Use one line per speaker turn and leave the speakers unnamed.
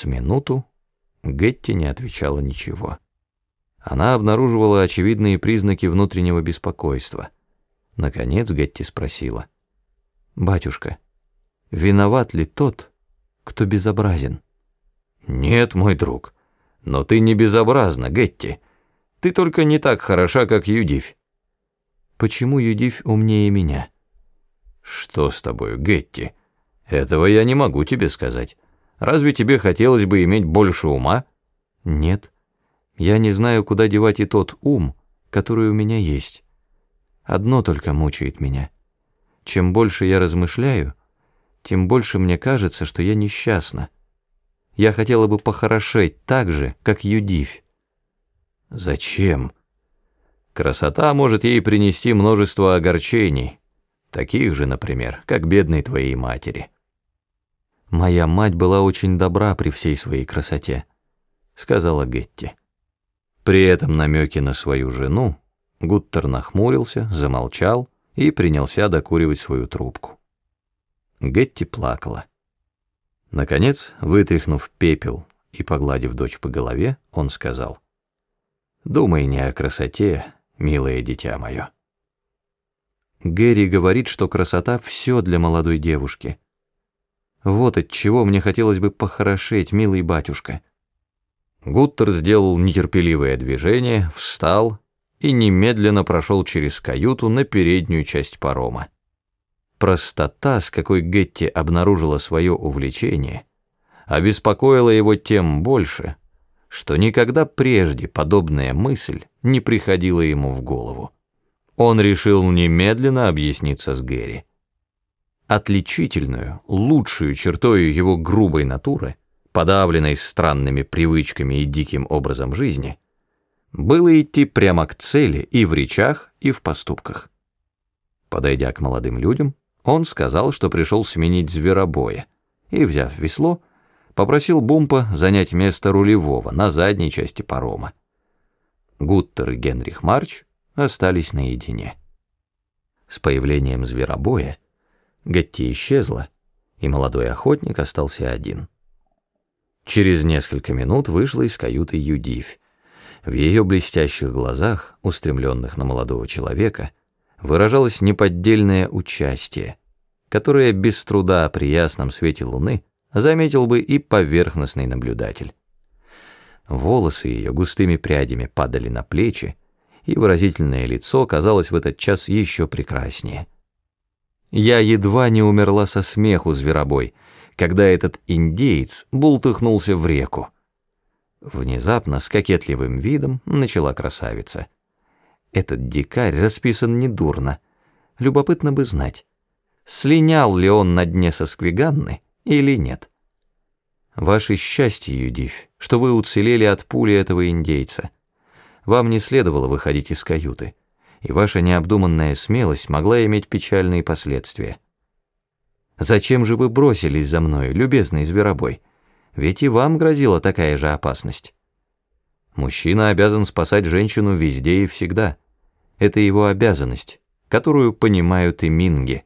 С минуту Гетти не отвечала ничего. Она обнаруживала очевидные признаки внутреннего беспокойства. Наконец Гетти спросила. «Батюшка, виноват ли тот, кто безобразен?»
«Нет, мой друг, но ты не безобразна, Гетти. Ты только не так хороша, как Юдивь».
«Почему Юдивь умнее меня?»
«Что с тобой, Гетти? Этого я не могу тебе сказать. Разве тебе хотелось бы иметь больше ума?»
«Нет». Я не знаю, куда девать и тот ум, который у меня есть. Одно только мучает меня. Чем больше я размышляю, тем больше мне кажется, что я несчастна. Я хотела бы похорошеть так же, как Юдивь.
Зачем? Красота может ей принести множество огорчений, таких же, например, как бедной твоей матери.
Моя мать была очень добра при всей своей красоте, сказала Гетти.
При этом намеке на свою жену Гуттер нахмурился, замолчал и принялся докуривать свою трубку. Гетти плакала. Наконец, вытряхнув пепел и погладив дочь по голове, он сказал, «Думай не о красоте, милое дитя мое».
Гэри говорит, что красота — все для молодой девушки. Вот от чего мне хотелось бы похорошеть, милый батюшка.
Гуттер сделал нетерпеливое движение, встал и немедленно прошел через каюту на переднюю часть парома. Простота, с какой Гетти обнаружила свое увлечение, обеспокоила его тем больше, что никогда прежде подобная мысль не приходила ему в голову. Он решил немедленно объясниться с Гэри. Отличительную, лучшую чертою его грубой натуры подавленной странными привычками и диким образом жизни, было идти прямо к цели и в речах, и в поступках. Подойдя к молодым людям, он сказал, что пришел сменить зверобоя, и, взяв весло, попросил Бумпа занять место рулевого на задней части парома. Гуттер и Генрих Марч остались наедине. С появлением зверобоя Гетти исчезла, и молодой охотник остался один. Через несколько минут вышла из каюты Юдивь. В ее блестящих глазах, устремленных на молодого человека, выражалось неподдельное участие, которое без труда при ясном свете луны заметил бы и поверхностный наблюдатель. Волосы ее густыми прядями падали на плечи, и выразительное лицо казалось в этот час еще прекраснее. Я едва не умерла со смеху, зверобой, когда этот индеец бултыхнулся в реку. Внезапно, с кокетливым видом, начала красавица. Этот дикарь расписан недурно. Любопытно бы знать, слинял ли он на дне со сквиганны или нет. Ваше счастье, Юдивь, что вы уцелели от пули этого индейца. Вам не следовало выходить из каюты, и ваша необдуманная смелость могла иметь печальные последствия. Зачем же вы бросились за мной, любезный зверобой? Ведь и вам грозила такая же опасность. Мужчина обязан спасать женщину везде и всегда. Это его обязанность, которую понимают и минги.